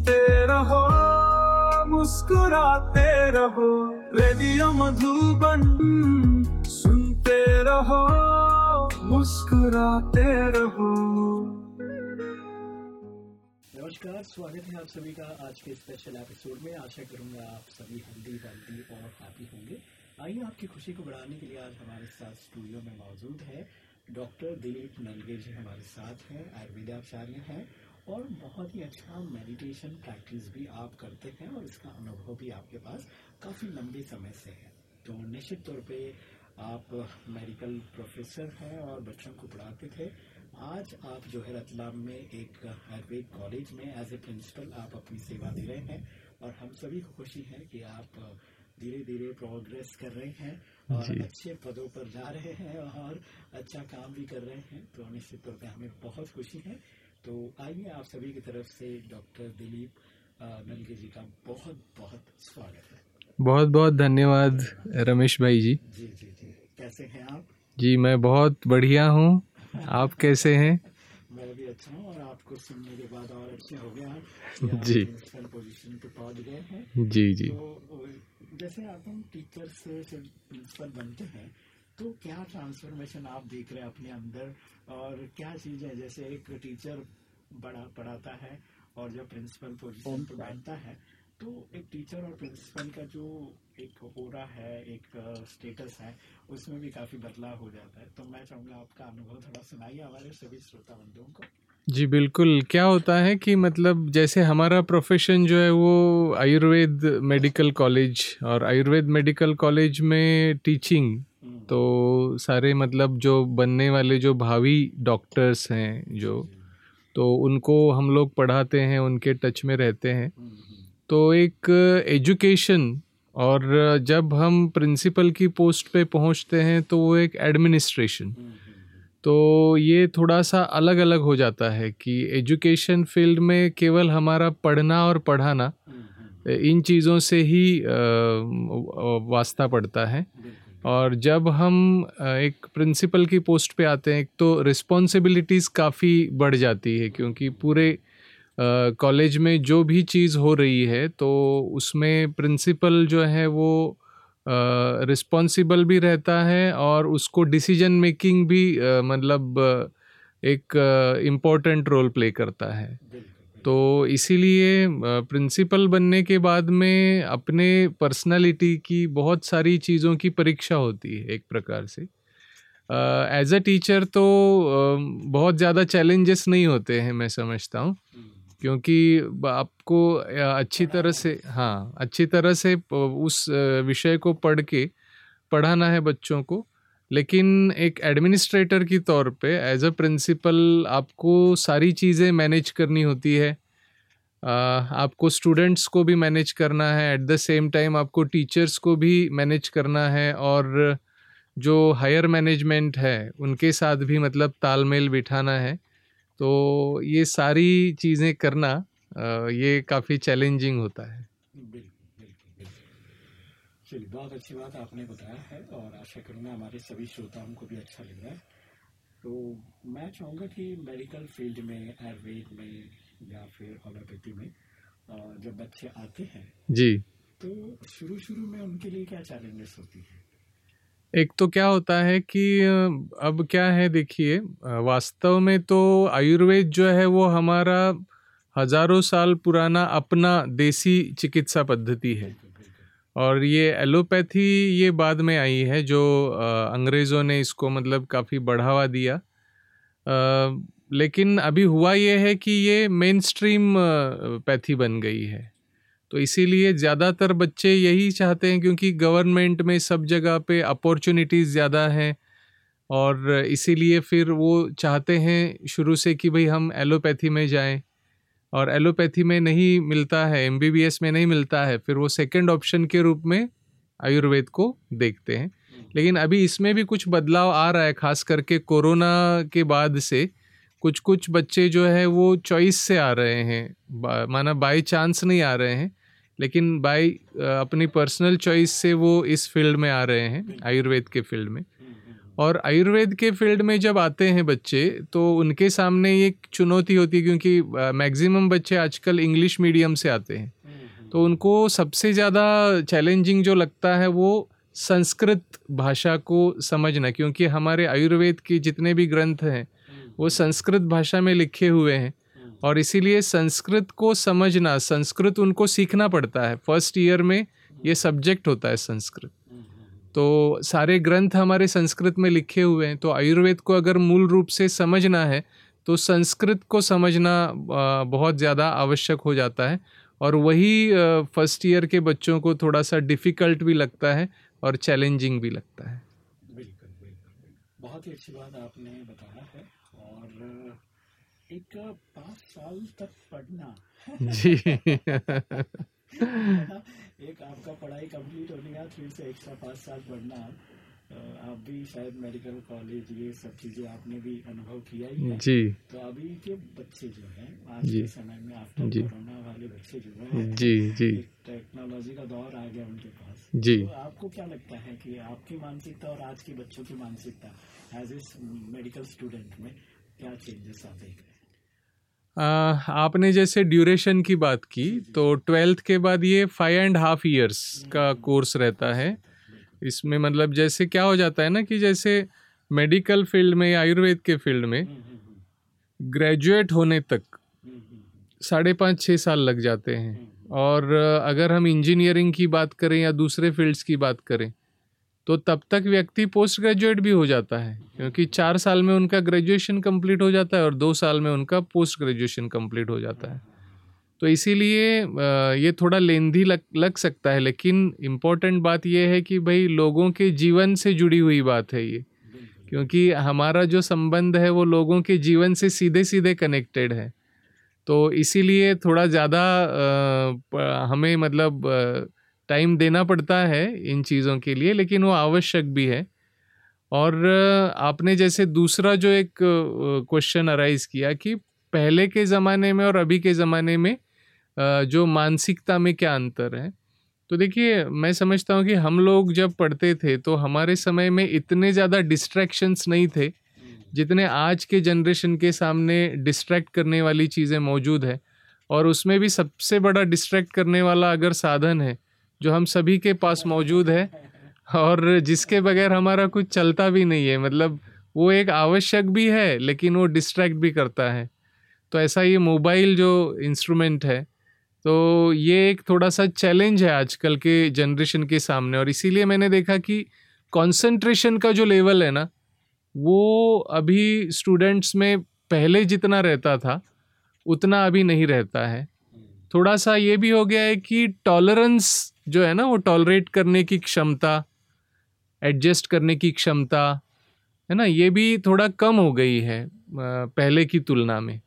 सुनते रहो, मुस्कुराते रहो, रेडियो मधुबन सुनते रहो, मुस्कुराते रहो। नमस्कार, स्वागत है आप सभी का आज के स्पेशल एपिसोड में। आशा करूँगा आप सभी हेल्दी वेल्दी और हैप्पी होंगे। आइए आपकी खुशी को बढ़ाने के लिए आज हमारे साथ स्टूडियो में मौजूद है डॉक्टर दिलीप नलगे जी हमारे साथ हैं आयुर्वेदाचार्य हैं और बहुत ही अच्छा मेडिटेशन प्रैक्टिस भी आप करते हैं और इसका अनुभव भी आपके पास काफ़ी लंबे समय से है। तो निश्चित तौर पे आप मेडिकल प्रोफेसर हैं और बच्चों को पढ़ाते थे। आज आप जो है रतलाम में एक आयुर्वेद कॉलेज में एज ए प्रिंसिपल आप अपनी सेवा दे रहे हैं और हम सभी को खुशी है कि आप धीरे धीरे प्रोग्रेस कर रहे हैं और अच्छे पदों पर जा रहे हैं और अच्छा काम भी कर रहे हैं। तो निश्चित तौर पर हमें बहुत खुशी है। तो आइए आप सभी की तरफ़ से डॉक्टर दिलीप नलगे जी का बहुत बहुत स्वागत है। बहुत बहुत धन्यवाद रमेश भाई जी। जी जी जी। कैसे हैं आप? जी मैं बहुत बढ़िया हूँ। आप कैसे हैं? मैं भी अच्छा हूँ और आपको सुनने के बाद और अच्छे हो गए आप जी। पोजीशन पे पहुँच गए हैं। जी जी। तो जैसे आप हम टीचर से प्रिंसिपल बनते हैं तो क्या ट्रांसफॉर्मेशन आप देख रहे हैं अपने अंदर? और क्या चीज़ है? जैसे एक टीचर बड़ा पढ़ाता है और जब प्रिंसिपल पोजीशन पे बैठता है तो एक टीचर और प्रिंसिपल का जो एक हो रहा है एक स्टेटस है उसमें भी काफ़ी बदलाव हो जाता है। तो मैं चाहूँगा आपका अनुभव थोड़ा सुनाइए हमारे सभी श्रोता बंधुओं को। जी बिल्कुल। क्या होता है कि मतलब जैसे हमारा प्रोफेशन जो है वो आयुर्वेद मेडिकल कॉलेज और आयुर्वेद मेडिकल कॉलेज में टीचिंग तो सारे मतलब जो बनने वाले जो भावी डॉक्टर्स हैं जो तो उनको हम लोग पढ़ाते हैं उनके टच में रहते हैं। हम्म, हम्म, तो एक एजुकेशन और जब हम प्रिंसिपल की पोस्ट पे पहुँचते हैं तो वो एक एडमिनिस्ट्रेशन हम्म, तो ये थोड़ा सा अलग अलग हो जाता है कि एजुकेशन फ़ील्ड में केवल हमारा पढ़ना और पढ़ाना इन चीज़ों से ही वास्ता पड़ता है। और जब हम एक प्रिंसिपल की पोस्ट पे आते हैं, एक तो रिस्पॉन्सिबिलिटीज़ काफ़ी बढ़ जाती है, क्योंकि पूरे कॉलेज में जो भी चीज़ हो रही है तो उसमें प्रिंसिपल जो है वो रिस्पॉन्सिबल भी रहता है और उसको डिसीज़न मेकिंग भी मतलब एक इम्पोर्टेंट रोल प्ले करता है। तो इसीलिए प्रिंसिपल बनने के बाद में अपने पर्सनालिटी की बहुत सारी चीज़ों की परीक्षा होती है एक प्रकार से। एज अ टीचर तो अ, बहुत ज़्यादा चैलेंजेस नहीं होते हैं मैं समझता हूँ। क्योंकि आपको अच्छी तरह से हाँ अच्छी तरह से उस विषय को पढ़ के पढ़ाना है बच्चों को। लेकिन एक एडमिनिस्ट्रेटर की तौर पे एज अ प्रिंसिपल आपको सारी चीज़ें मैनेज करनी होती है। आपको स्टूडेंट्स को भी मैनेज करना है एट द सेम टाइम आपको टीचर्स को भी मैनेज करना है और जो हायर मैनेजमेंट है, उनके साथ भी मतलब तालमेल बिठाना है। तो ये सारी चीज़ें करना ये काफ़ी चैलेंजिंग होता है। चलिए बहुत अच्छी बात आपने बताया है और आशा करूँगा हमारे सभी श्रोताओं को भी अच्छा लग। रहा है तो मैं चाहूँगा कि मेडिकल फ़ील्ड में आयुर्वेद में या फिर होम्योपैथी में जब बच्चे आते हैं जी। तो शुरू शुरू में उनके लिए क्या चैलेंजेस होती है? एक तो क्या होता है कि अब क्या है देखिए वास्तव में तो आयुर्वेद जो है वो हमारा हज़ारों साल पुराना अपना देसी चिकित्सा पद्धति है। और ये एलोपैथी ये बाद में आई है जो अंग्रेज़ों ने इसको मतलब काफ़ी बढ़ावा दिया। अ, लेकिन अभी हुआ ये है कि ये मेन स्ट्रीम पैथी बन गई है। तो इसीलिए ज़्यादातर बच्चे यही चाहते हैं क्योंकि गवर्नमेंट में सब जगह पे अपॉर्चुनिटीज़ ज़्यादा हैं और इसीलिए फिर वो चाहते हैं शुरू से कि भाई हम एलोपैथी में जाएँ। और एलोपैथी में नहीं मिलता है एमबीबीएस में नहीं मिलता है फिर वो सेकेंड ऑप्शन के रूप में आयुर्वेद को देखते हैं। लेकिन अभी इसमें भी कुछ बदलाव आ रहा है खास करके कोरोना के बाद से कुछ कुछ बच्चे जो है वो चॉइस से आ रहे हैं माना बाई चांस नहीं आ रहे हैं लेकिन बाई अपनी पर्सनल चॉइस से वो इस फ़ील्ड में आ रहे हैं आयुर्वेद के फ़ील्ड में। और आयुर्वेद के फ़ील्ड में जब आते हैं बच्चे तो उनके सामने ये चुनौती होती है क्योंकि मैक्सिमम बच्चे आजकल इंग्लिश मीडियम से आते हैं। तो उनको सबसे ज़्यादा चैलेंजिंग जो लगता है वो संस्कृत भाषा को समझना क्योंकि हमारे आयुर्वेद के जितने भी ग्रंथ हैं वो संस्कृत भाषा में लिखे हुए हैं। और इसीलिए संस्कृत को समझना संस्कृत उनको सीखना पड़ता है। फ़र्स्ट ईयर में ये सब्जेक्ट होता है संस्कृत। तो सारे ग्रंथ हमारे संस्कृत में लिखे हुए हैं तो आयुर्वेद को अगर मूल रूप से समझना है तो संस्कृत को समझना बहुत ज़्यादा आवश्यक हो जाता है। और वही फ़र्स्ट ईयर के बच्चों को थोड़ा सा डिफ़िकल्ट भी लगता है और चैलेंजिंग भी लगता है। बिल्कुल बिल्कुल। बहुत ही अच्छी बात आपने बताया है और एक पाँच साल तक पढ़ना। जी। एक आपका पढ़ाई कंप्लीट होने का फिर से एक्स्ट्रा पाँच साल पढ़ना। आप भी शायद मेडिकल कॉलेज ये सब चीज़ें आपने भी अनुभव किया ही है। जी। तो अभी के बच्चे जो हैं आज के समय में आफ्टर कोरोना वाले बच्चे जो हैं जी जी। टेक्नोलॉजी का दौर आ गया उनके पास। जी। तो आपको क्या लगता है कि आपकी मानसिकता और आज के बच्चों की मानसिकता एज ए मेडिकल स्टूडेंट में क्या चेंजेस रहे हैं? आपने जैसे ड्यूरेशन की बात की तो ट्वेल्थ के बाद ये फाइव एंड हाफ़ ईयर्स का कोर्स रहता है। इसमें मतलब जैसे क्या हो जाता है ना कि जैसे मेडिकल फ़ील्ड में या आयुर्वेद के फ़ील्ड में ग्रेजुएट होने तक साढ़े पाँच छः साल लग जाते हैं। और अगर हम इंजीनियरिंग की बात करें या दूसरे फील्ड्स की बात करें तो तब तक व्यक्ति पोस्ट ग्रेजुएट भी हो जाता है, क्योंकि चार साल में उनका ग्रेजुएशन कंप्लीट हो जाता है और दो साल में उनका पोस्ट ग्रेजुएशन कंप्लीट हो जाता है। तो इसीलिए ये थोड़ा लेंदी लग लग सकता है, लेकिन इम्पोर्टेंट बात यह है कि भाई लोगों के जीवन से जुड़ी हुई बात है ये, क्योंकि हमारा जो संबंध है वो लोगों के जीवन से सीधे सीधे कनेक्टेड है। तो इसीलिए थोड़ा ज़्यादा हमें मतलब टाइम देना पड़ता है इन चीज़ों के लिए लेकिन वो आवश्यक भी है। और आपने जैसे दूसरा जो एक क्वेश्चन अराइज किया कि पहले के ज़माने में और अभी के ज़माने में जो मानसिकता में क्या अंतर है? तो देखिए मैं समझता हूँ कि हम लोग जब पढ़ते थे तो हमारे समय में इतने ज़्यादा डिस्ट्रैक्शंस नहीं थे जितने आज के जनरेशन के सामने डिस्ट्रैक्ट करने वाली चीज़ें मौजूद है। और उसमें भी सबसे बड़ा डिस्ट्रैक्ट करने वाला अगर साधन है जो हम सभी के पास मौजूद है और जिसके बगैर हमारा कुछ चलता भी नहीं है। मतलब वो एक आवश्यक भी है, लेकिन वो डिस्ट्रैक्ट भी करता है। तो ऐसा ये मोबाइल जो इंस्ट्रूमेंट है तो ये एक थोड़ा सा चैलेंज है आजकल के जनरेशन के सामने। और इसीलिए मैंने देखा कि कंसंट्रेशन का जो लेवल है ना, वो अभी स्टूडेंट्स में पहले जितना रहता था, उतना अभी नहीं रहता है। थोड़ा सा ये भी हो गया है कि टॉलरेंस जो है ना, वो टॉलरेट करने की क्षमता एडजस्ट करने की क्षमता, है ना, ये भी थोड़ा कम हो गई है पहले की तुलना में।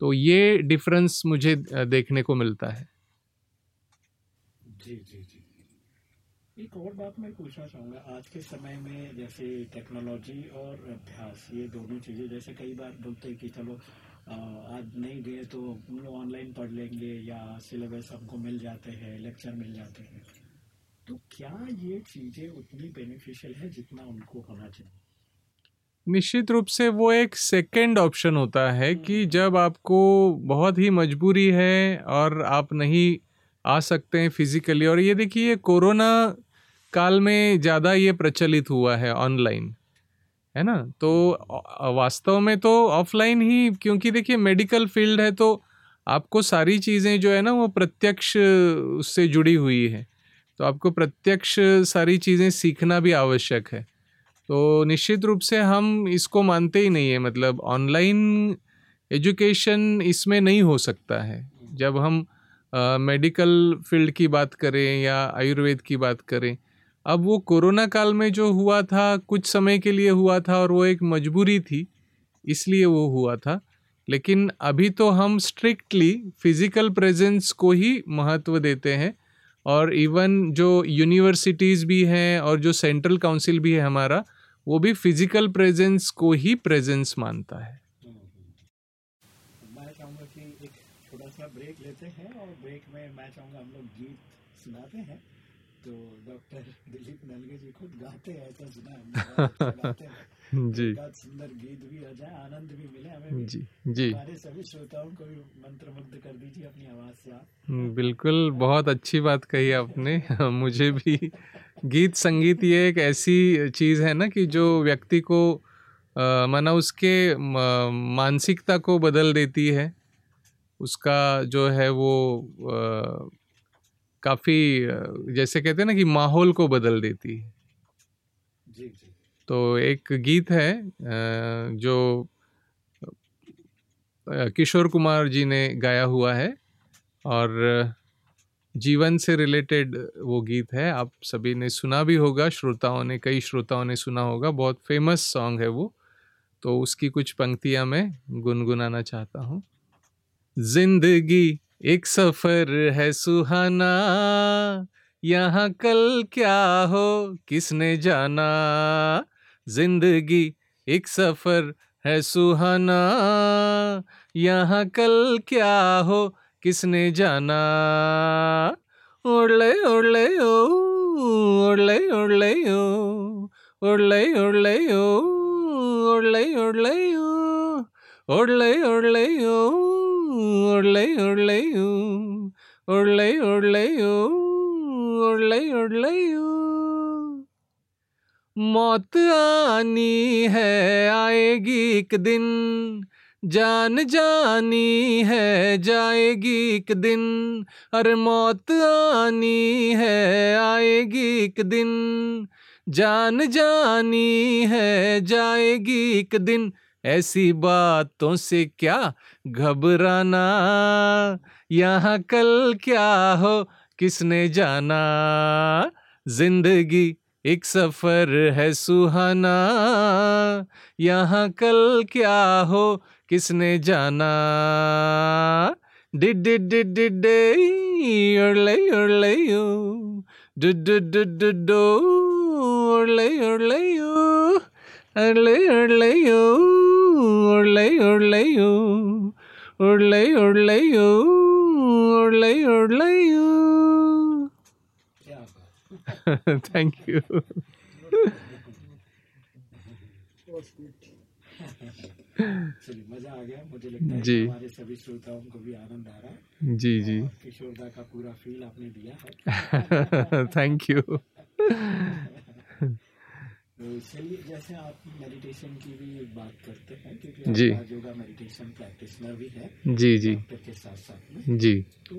तो ये डिफरेंस मुझे देखने को मिलता है। जी जी जी। एक और बात मैं पूछना चाहूँगा। आज के समय में जैसे टेक्नोलॉजी और अभ्यास, ये दोनों चीज़ें जैसे कई बार बोलते हैं कि चलो आज नहीं गए तो हम लोग ऑनलाइन पढ़ लेंगे या सिलेबस हमको मिल जाते हैं लेक्चर मिल जाते हैं। तो क्या ये चीज़ें उतनी बेनिफिशियल है जितना उनको होना चाहिए? निश्चित रूप से वो एक सेकंड ऑप्शन होता है कि जब आपको बहुत ही मजबूरी है और आप नहीं आ सकते हैं फिजिकली और ये देखिए कोरोना काल में ज़्यादा ये प्रचलित हुआ है ऑनलाइन है ना? तो वास्तव में तो ऑफलाइन ही, क्योंकि देखिए मेडिकल फ़ील्ड है तो आपको सारी चीज़ें जो है ना, वो प्रत्यक्ष उससे जुड़ी हुई है। तो आपको प्रत्यक्ष सारी चीज़ें सीखना भी आवश्यक है। तो निश्चित रूप से हम इसको मानते ही नहीं है मतलब ऑनलाइन एजुकेशन इसमें नहीं हो सकता है। जब हम मेडिकल फ़ील्ड की बात करें या आयुर्वेद की बात करें अब वो कोरोना काल में जो हुआ था, कुछ समय के लिए हुआ था और वो एक मजबूरी थी, इसलिए वो हुआ था। लेकिन अभी तो हम स्ट्रिक्टली फ़िज़िकल प्रेजेंस को ही महत्व देते हैं और इवन जो यूनिवर्सिटीज़ भी हैं और जो सेंट्रल काउंसिल भी है हमारा, वो भी फ़िज़िकल प्रेजेंस को ही प्रेजेंस मानता है। मैं चाहूँगा कि एक सा ब्रेक लेते हैं और ब्रेक में मैं चाहूँगा हम लोग गीत सुनाते हैं। तो डॉक्टर दिलीप नलगे जी खुद गाते हैं ऐसा सुना हमने, जी। सुंदर गीत भी आ जाए आनंद भी मिले हमें जी जी। हमारे सभी श्रोताओं को भी मंत्रमुग्ध कर दीजिए अपनी आवाज़ से आप। बिल्कुल बहुत अच्छी बात कही आपने। मुझे भी गीत संगीत ये एक ऐसी चीज़ है ना कि जो व्यक्ति को माना उसके मानसिकता को बदल देती है। उसका जो है वो काफ़ी जैसे कहते हैं ना कि माहौल को बदल देती है। जी जी। तो एक गीत है जो किशोर कुमार जी ने गाया हुआ है और जीवन से रिलेटेड वो गीत है। आप सभी ने सुना भी होगा श्रोताओं ने कई श्रोताओं ने सुना होगा। बहुत फ़ेमस सॉन्ग है वो। तो उसकी कुछ पंक्तियाँ मैं गुनगुनाना चाहता हूँ। ज़िंदगी एक सफ़र है सुहाना, यहाँ कल क्या हो, किसने जाना? ज़िंदगी एक सफ़र है सुहाना, यहाँ कल क्या हो, किसने जाना? ओढ़ले ओढ़ले, ओ, ओढ़ले ओढ़ले, ओ, ओढ़ले ओढ़ले, ओ, ओढ़ले ओढ़ले, ओ, ओढ़ले ओढ़ले, ओ। ओढ़ले ओढ़ले ओ ओढ़ले ओढ़ले ओ मौत आनी है, आएगी एक दिन। जान जानी है, जाएगी एक दिन। अरे मौत आनी है, आएगी एक दिन। जान जानी है, जाएगी एक दिन। ऐसी बातों से क्या घबराना? यहाँ कल क्या हो? किसने जाना? ज़िंदगी एक सफ़र है सुहाना। यहाँ कल क्या हो? किसने जाना? डिड डिड डिड डे डु डु डु डु ओढ़ले ओढ़ले ओ ओढ़ले ओढ़ले ओ क्या बात थैंक यू चलिए मज़ा आ गया। मुझे लगता है जी। हमारे सभी श्रोताओं को भी आनंद आ रहा है। जी जी। किशोरदा का पूरा फील आपने दिया है। थैंक यू चलिए जैसे आप मेडिटेशन की भी बात करते हैं क्योंकि जी। आप योगा मेडिटेशन प्रैक्टिशनर भी है जी जी। के साथ साथ में। जी। तो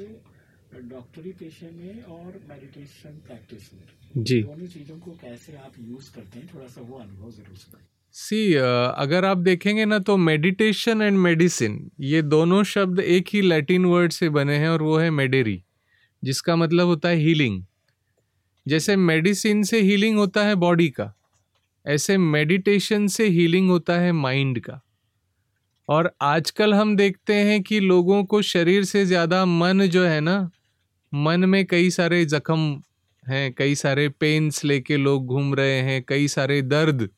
डॉक्टरी पेशे में और मेडिटेशन प्रैक्टिशनर जी। दोनों चीज़ों को कैसे आप यूज़ करते हैं थोड़ा सा वो अनुभव ज़रूर सुनाएँ सी अगर आप देखेंगे ना तो मेडिटेशन एंड मेडिसिन ये दोनों शब्द एक ही लैटिन वर्ड से बने हैं और वो है मेडेरी जिसका मतलब होता है हीलिंग जैसे मेडिसिन से हीलिंग होता है बॉडी का ऐसे मेडिटेशन से हीलिंग होता है माइंड का। और आजकल हम देखते हैं कि लोगों को शरीर से ज़्यादा मन जो है ना, मन में कई सारे जख्म हैं, कई सारे पेन्स लेके लोग घूम रहे हैं, कई सारे दर्द,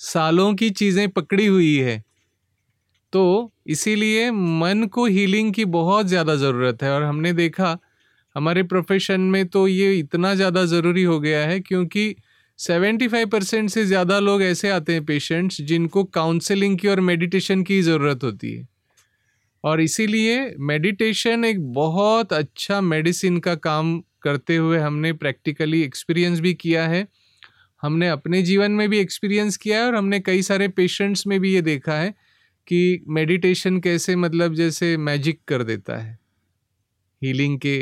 सालों की चीज़ें पकड़ी हुई है। तो इसीलिए मन को हीलिंग की बहुत ज़्यादा ज़रूरत है। और हमने देखा, हमारे प्रोफेशन में तो ये इतना ज़्यादा ज़रूरी हो गया है क्योंकि 75 परसेंट से ज़्यादा लोग ऐसे आते हैं पेशेंट्स जिनको काउंसलिंग की और मेडिटेशन की ज़रूरत होती है। और इसीलिए मेडिटेशन एक बहुत अच्छा मेडिसिन का काम करते हुए हमने प्रैक्टिकली एक्सपीरियंस भी किया है। हमने अपने जीवन में भी एक्सपीरियंस किया है और हमने कई सारे पेशेंट्स में भी ये देखा है कि मेडिटेशन कैसे मतलब जैसे मैजिक कर देता है हीलिंग के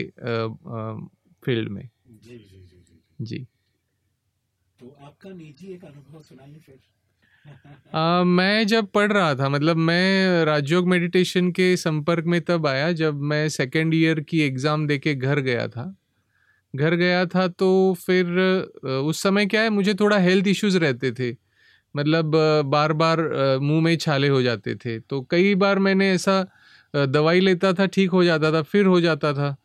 फ़ील्ड में। जी जी जी जी। जी। तो आपका निजी एक अनुभव सुनाइए फिर। आ, मैं जब पढ़ रहा था मतलब मैं राजयोग मेडिटेशन के संपर्क में तब आया जब मैं सेकेंड ईयर की एग्ज़ाम देके घर गया था। घर गया था तो फिर उस समय क्या है मुझे थोड़ा हेल्थ इश्यूज़ रहते थे। मतलब बार बार मुँह में छाले हो जाते थे। तो कई बार मैंने ऐसा दवाई लेता था ठीक हो जाता था फिर हो जाता था।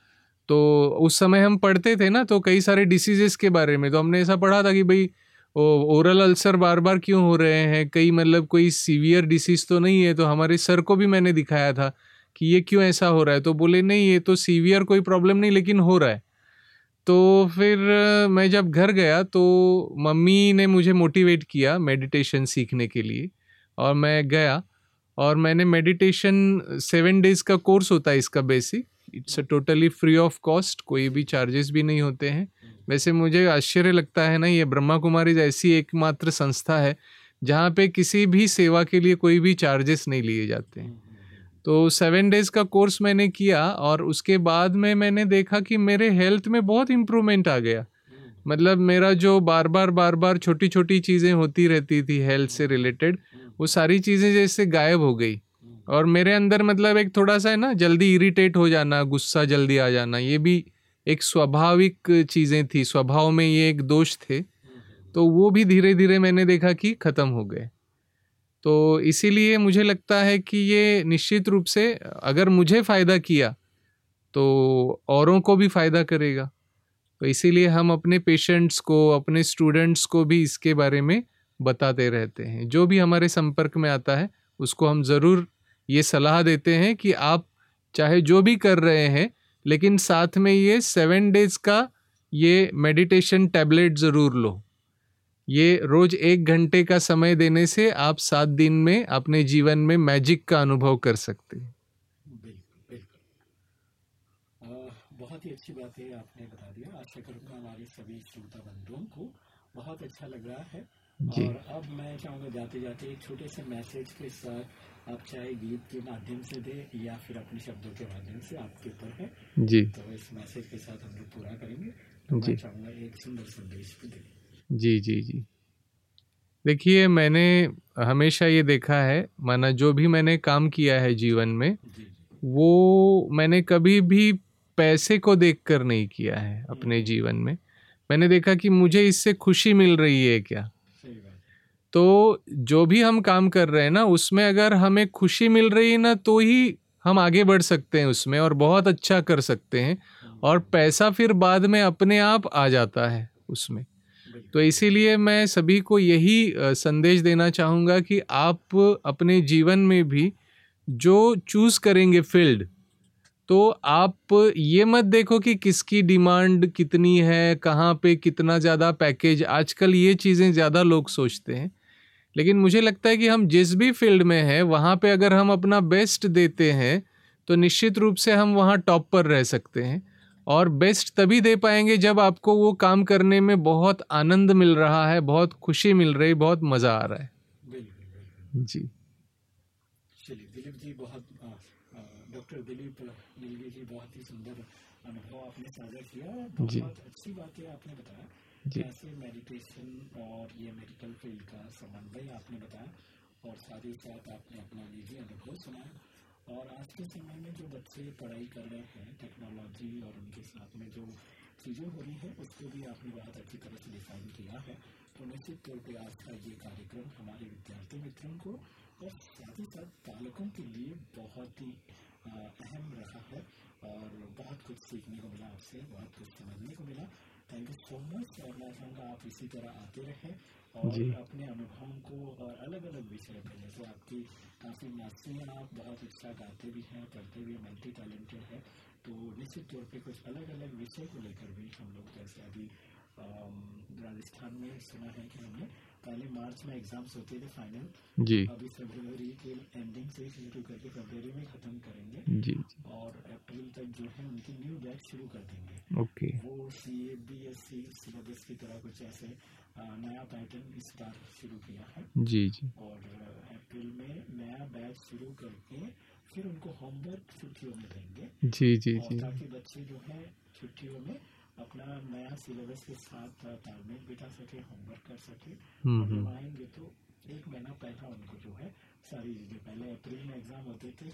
तो उस समय हम पढ़ते थे ना तो कई सारे डिसीजेस के बारे में तो हमने ऐसा पढ़ा था कि भाई ओरल अल्सर बार बार क्यों हो रहे हैं? कई मतलब कोई सीवियर डिसीज तो नहीं है तो हमारे सर को भी मैंने दिखाया था कि ये क्यों ऐसा हो रहा है? तो बोले, नहीं, ये तो सीवियर कोई प्रॉब्लम नहीं, लेकिन हो रहा है। तो फिर मैं जब घर गया तो मम्मी ने मुझे मोटिवेट किया मेडिटेशन सीखने के लिए, और मैं गया, और मैंने मेडिटेशन सेवन डेज़ का कोर्स होता है इसका basic it's a totally free of cost कोई भी चार्जेस भी नहीं होते हैं। वैसे मुझे आश्चर्य लगता है ना, ये ब्रह्मा कुमारी ऐसी एकमात्र संस्था है, जहाँ पे किसी भी सेवा के लिए कोई भी चार्जेस नहीं लिए जाते हैं। तो सेवन डेज़ का कोर्स मैंने किया और उसके बाद में मैंने देखा कि मेरे हेल्थ में बहुत इम्प्रूवमेंट आ गया। मतलब मेरा जो बार बार बार बार छोटी छोटी चीज़ें होती रहती थी हेल्थ से रिलेटेड वो सारी चीज़ें जैसे गायब हो गई। और मेरे अंदर मतलब एक थोड़ा सा है ना, जल्दी इरिटेट हो जाना, गुस्सा जल्दी आ जाना, ये भी एक स्वाभाविक चीज़ें थी, स्वभाव में ये एक दोष थे। तो वो भी धीरे धीरे मैंने देखा कि ख़त्म हो गए। तो इसीलिए मुझे लगता है कि ये निश्चित रूप से अगर मुझे फ़ायदा किया तो औरों को भी फ़ायदा करेगा। तो इसीलिए हम अपने पेशेंट्स को, अपने स्टूडेंट्स को भी इसके बारे में बताते रहते हैं। जो भी हमारे संपर्क में आता है, उसको हम ज़रूर ये सलाह देते हैं कि आप चाहे जो भी कर रहे हैं लेकिन साथ में ये सेवन डेज़ का ये मेडिटेशन टैबलेट ज़रूर लो। ये रोज एक घंटे का समय देने से आप सात दिन में अपने जीवन में मैजिक का अनुभव कर सकते हैं। बहुत ही अच्छी बात है आपने बता दिया। आशा करूँगा हमारे सभी श्रोता बंधुओं को बहुत अच्छा लग रहा है। जी। और अब मैं चाहूँगा जाते जाते एक छोटे से मैसेज के साथ आप चाहे गीत के माध्यम से दे या फिर अपने शब्दों के माध्यम से आपके ऊपर है जी। तो इस मैसेज के साथ हम लोग पूरा करेंगे। तो जी। चाहूँगा एक सुंदर संदेश भी दें। जी जी जी। देखिए मैंने हमेशा ये देखा है माना जो भी मैंने काम किया है जीवन में वो मैंने कभी भी पैसे को देखकर नहीं किया है अपने जीवन में। मैंने देखा कि मुझे इससे खुशी मिल रही है क्या? तो जो भी हम काम कर रहे हैं ना उसमें अगर हमें खुशी मिल रही है ना तो ही हम आगे बढ़ सकते हैं उसमें और बहुत अच्छा कर सकते हैं और पैसा फिर बाद में अपने आप आ जाता है उसमें। तो इसीलिए मैं सभी को यही संदेश देना चाहूँगा कि आप अपने जीवन में भी जो चूज़ करेंगे फ़ील्ड तो आप ये मत देखो कि किसकी डिमांड कितनी है कहाँ पे कितना ज़्यादा पैकेज आजकल ये चीज़ें ज़्यादा लोग सोचते हैं। लेकिन मुझे लगता है कि हम जिस भी फ़ील्ड में हैं वहाँ पे अगर हम अपना बेस्ट देते हैं तो निश्चित रूप से हम वहाँ टॉप पर रह सकते हैं। और बेस्ट तभी दे पाएँगे जब आपको वो काम करने में बहुत आनंद मिल रहा है बहुत खुशी मिल रही बहुत मज़ा आ रहा है। जी। चलिए दिलीप जी बहुत डॉक्टर दिलीप नीलगी जी बहुत ही सुंदर अनुभव आपने साझा किया। बहुत अच्छी बात है आपने बताया। कैसे मेडिटेशन और ये मेडिकल फ़ील्ड का समन्वय आपने बताया और साथ ही साथ आपने अपना निजी अनुभव सुनाया। और आज के समय में जो बच्चे पढ़ाई कर रहे हैं टेक्नोलॉजी और उनके साथ में जो चीज़ें हो रही है, उसको भी आपने बहुत अच्छी तरह से डिफाइन किया है। तो निश्चित तौर पर आज का ये कार्यक्रम हमारे विद्यार्थी मित्रों को और साथ ही साथ पालकों के लिए बहुत ही अहम रहा है और बहुत कुछ सीखने को मिला आपसे, बहुत कुछ समझने को मिला। थैंक यू सो मच और मैं चाहूँगा आप इसी तरह आते रहें और अपने अनुभव को और अलग अलग विषय पर जैसे आपकी काफ़ी नाचते हैं आप बहुत अच्छा गाते भी हैं पढ़ते भी हैं मल्टी टैलेंटेड है। तो निश्चित तौर पे कुछ अलग अलग विषय को लेकर भी हम लोग जैसे अभी राजस्थान में सुना है कि हमने पहले मार्च में एग्ज़ाम्स होते थे फाइनल जी। अभी फरवरी के एंडिंग से शुरू करके फरवरी में खत्म करेंगे। जी और अप्रैल तक जो है उनकी न्यू बैच शुरू कर देंगे। ओके। वो C A B S C syllabus की तरह कुछ ऐसे नया पैटर्न इस बार शुरू किया है। जी जी। और अप्रैल में नया बैच शुरू करके फिर उनको होमवर्क छुट्टियों में देंगे। जी जी जी। ताकि बच्चे जो है छुट्टियों में अपना नया सिलेबस के साथ तालमेल बिठा सके होमवर्क कर सके जब हम्म। आएँगे तो एक महीना पहला उनको जो है सारी चीज़ें पहले अप्रैल में एग्ज़ाम होते थे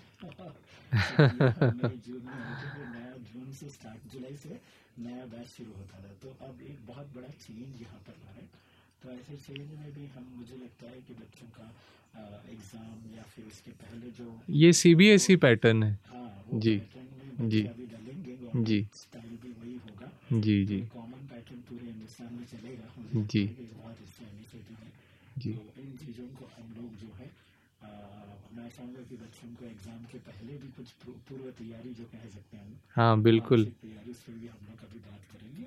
जून में होते थे नया जून से स्टार्ट जुलाई से नया बैच शुरू होता था तो अब एक बहुत बड़ा चेंज यहाँ पर आ रहा है तो ऐसे सीज़न में भी हम मुझे लगता है कि बच्चों का एग्ज़ाम या फिर उसके पहले जो ये सीबीएसई पैटर्न है। हाँ जी, जी, जी। जी जी। कॉमन पैटर्न पूरे हिंदुस्तान में चलेगा। जी। जी। तो इन चीज़ों को हम लोग जो है मैं चाहूँगा कि बच्चों को एग्ज़ाम के पहले भी कुछ पूर्व तैयारी जो कह सकते हैं हाँ बिल्कुल।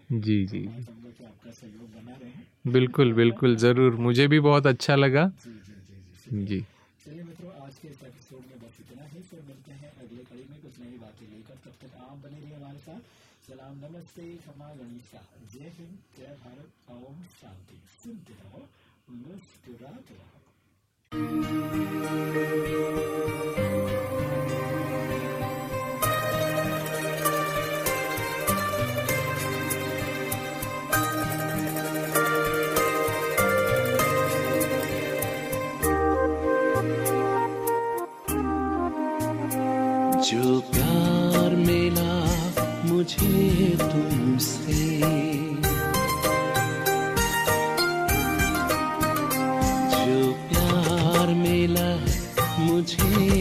जी जी। मैं चाहूँगा कि आपका सहयोग बना रहे बिल्कुल बिल्कुल ज़रूर। मुझे भी बहुत अच्छा लगा। जी जी जी जी जी चलिए मित्रों आज के इस एपिसोड में बस इतना ही। फिर मिलते हैं अगले कड़ी में कुछ नई बातें लेकर। तब तक आप बने रहिए हमारे साथ। सलाम नमस्ते गणिसा जय हिंद जय भारत। ओम शांति। सुनते रहो मुस्कुराते रहो। जो प्यार मिला मुझे तुमसे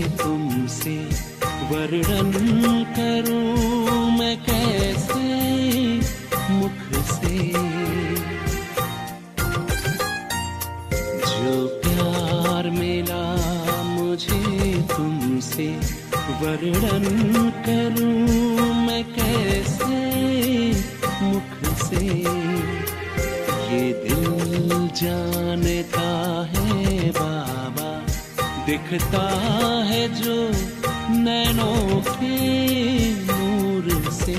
तुमसे वर्णन करूँ मैं कैसे मुख से? जो प्यार मिला मुझे तुमसे वर्णन करूँ मैं कैसे मुख से? ये दिल जानता है दिखता है जो नैनों के नूर से।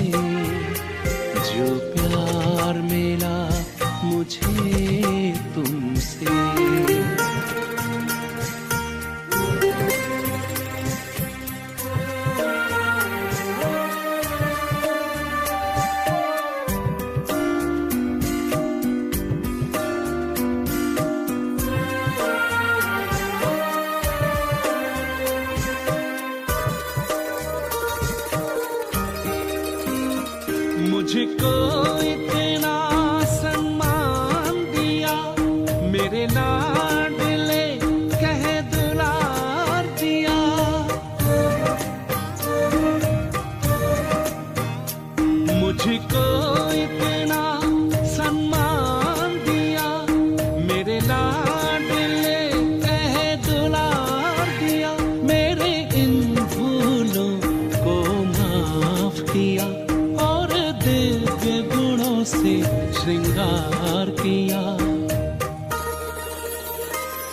जो प्यार मिला मुझे। से श्रृंगार किया।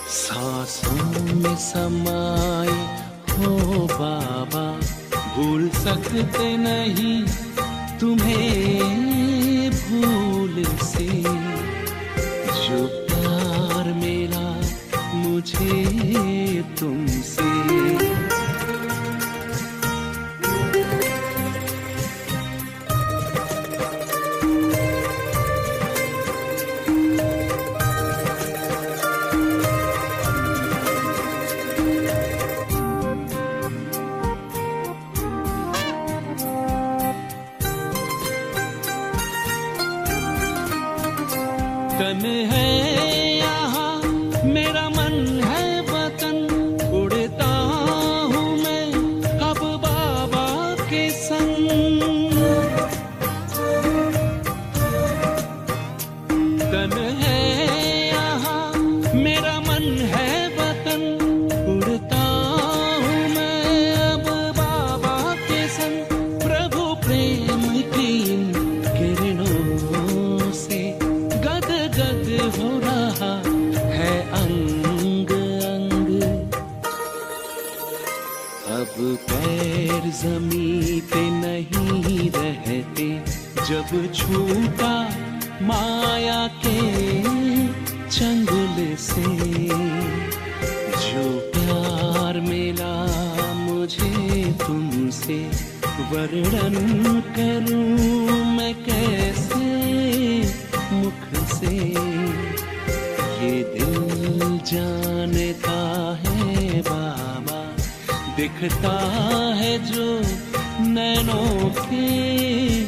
सांसों में समाए हो बाबा, भूल सकते नहीं तुम्हें भूल से। जो प्यार मेरा, मुझे तुमसे तन है। जब छूटा माया के चंगुल से, जो प्यार मिला मुझे तुमसे, वर्णन करूँ मैं कैसे मुख से? ये दिल जानता है बाबा, दिखता है जो नैनों के